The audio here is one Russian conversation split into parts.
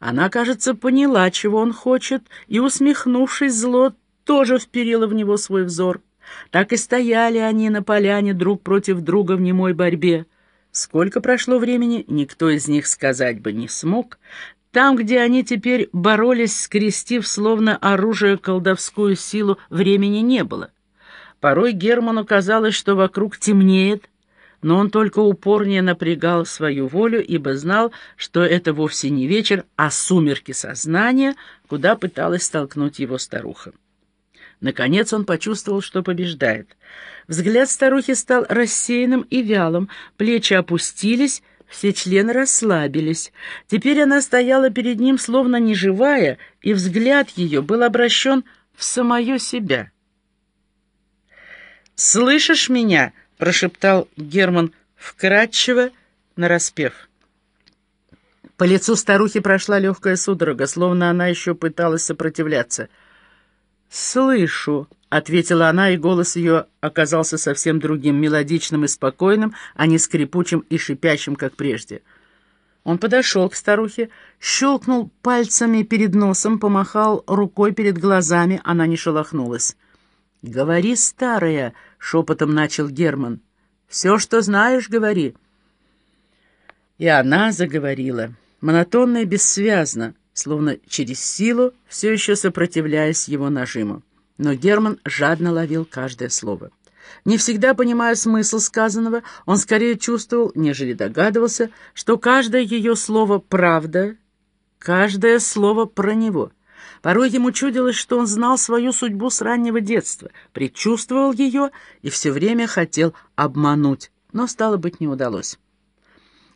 Она, кажется, поняла, чего он хочет, и, усмехнувшись зло, тоже вперила в него свой взор. Так и стояли они на поляне друг против друга в немой борьбе. Сколько прошло времени, никто из них сказать бы не смог. Там, где они теперь боролись, скрестив словно оружие колдовскую силу, времени не было. Порой Герману казалось, что вокруг темнеет, но он только упорнее напрягал свою волю, ибо знал, что это вовсе не вечер, а сумерки сознания, куда пыталась столкнуть его старуха. Наконец он почувствовал, что побеждает. Взгляд старухи стал рассеянным и вялым, плечи опустились, все члены расслабились. Теперь она стояла перед ним, словно неживая, и взгляд ее был обращен в самое себя. «Слышишь меня?» — прошептал Герман вкратчиво, нараспев. По лицу старухи прошла легкая судорога, словно она еще пыталась сопротивляться. «Слышу», — ответила она, и голос ее оказался совсем другим, мелодичным и спокойным, а не скрипучим и шипящим, как прежде. Он подошел к старухе, щелкнул пальцами перед носом, помахал рукой перед глазами, она не шелохнулась. «Говори, старая», — шепотом начал Герман. «Все, что знаешь, говори». И она заговорила, монотонно и бессвязно, словно через силу, все еще сопротивляясь его нажиму. Но Герман жадно ловил каждое слово. Не всегда понимая смысл сказанного, он скорее чувствовал, нежели догадывался, что каждое ее слово — правда, каждое слово про него — Порой ему чудилось, что он знал свою судьбу с раннего детства, предчувствовал ее и все время хотел обмануть, но, стало быть, не удалось.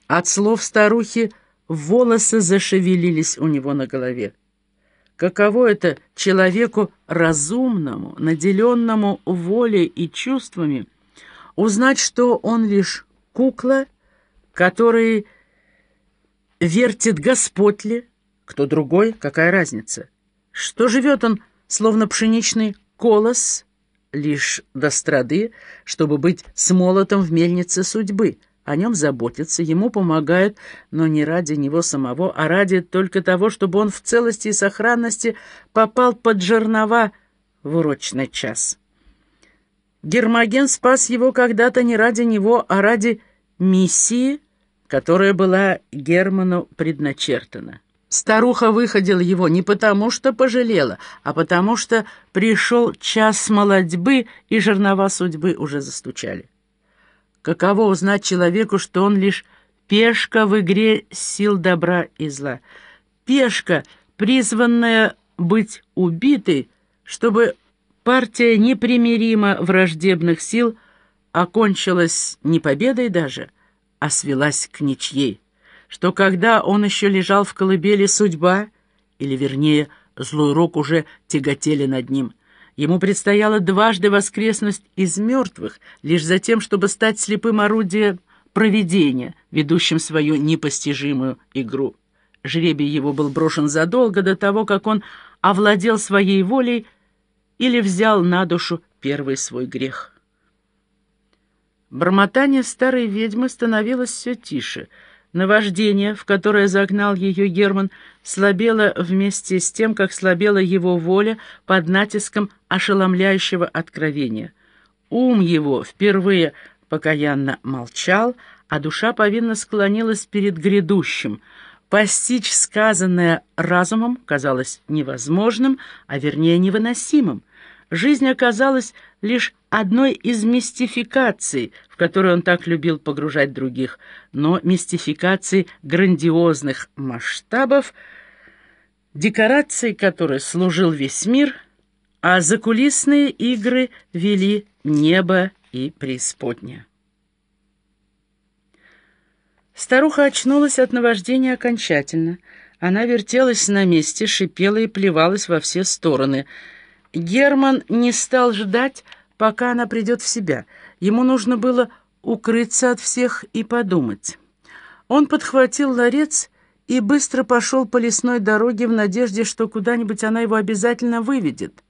От слов старухи волосы зашевелились у него на голове. Каково это человеку разумному, наделенному волей и чувствами, узнать, что он лишь кукла, который вертит Господь ли, кто другой, какая разница? Что живет он, словно пшеничный колос, лишь до страды, чтобы быть смолотом в мельнице судьбы. О нем заботятся, ему помогают, но не ради него самого, а ради только того, чтобы он в целости и сохранности попал под жернова в урочный час. Гермоген спас его когда-то не ради него, а ради миссии, которая была Герману предначертана. Старуха выходила его не потому, что пожалела, а потому что пришел час молодьбы, и жернова судьбы уже застучали. Каково узнать человеку, что он лишь пешка в игре сил добра и зла? Пешка, призванная быть убитой, чтобы партия непримиримо враждебных сил окончилась не победой даже, а свелась к ничьей что когда он еще лежал в колыбели судьба, или, вернее, злой рок уже тяготели над ним, ему предстояло дважды воскреснуть из мертвых, лишь за тем, чтобы стать слепым орудием провидения, ведущим свою непостижимую игру. Жребий его был брошен задолго до того, как он овладел своей волей или взял на душу первый свой грех. Бормотание старой ведьмы становилось все тише — Наваждение, в которое загнал ее Герман, слабело вместе с тем, как слабела его воля под натиском ошеломляющего откровения. Ум его впервые покаянно молчал, а душа повинно склонилась перед грядущим. Постичь сказанное разумом казалось невозможным, а вернее невыносимым. Жизнь оказалась лишь одной из мистификаций, в которую он так любил погружать других, но мистификаций грандиозных масштабов, декорацией которой служил весь мир, а закулисные игры вели небо и преисподня. Старуха очнулась от наваждения окончательно. Она вертелась на месте, шипела и плевалась во все стороны — Герман не стал ждать, пока она придет в себя. Ему нужно было укрыться от всех и подумать. Он подхватил ларец и быстро пошел по лесной дороге в надежде, что куда-нибудь она его обязательно выведет.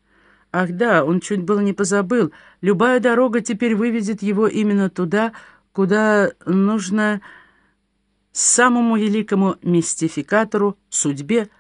Ах да, он чуть было не позабыл. Любая дорога теперь выведет его именно туда, куда нужно... самому великому мистификатору, судьбе,